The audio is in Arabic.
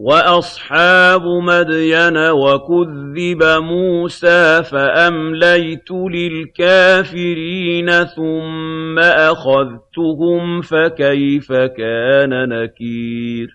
وَأَصْحَابُ مَدْيَنَ ۖ وَكُذِّبَ مُوسَىٰ فَأَمْلَيْتُ لِلْكَافِرِينَ ثُمَّ أَخَذْتُهُمْ ۖ فَكَيْفَ كَانَ نَكِيرِ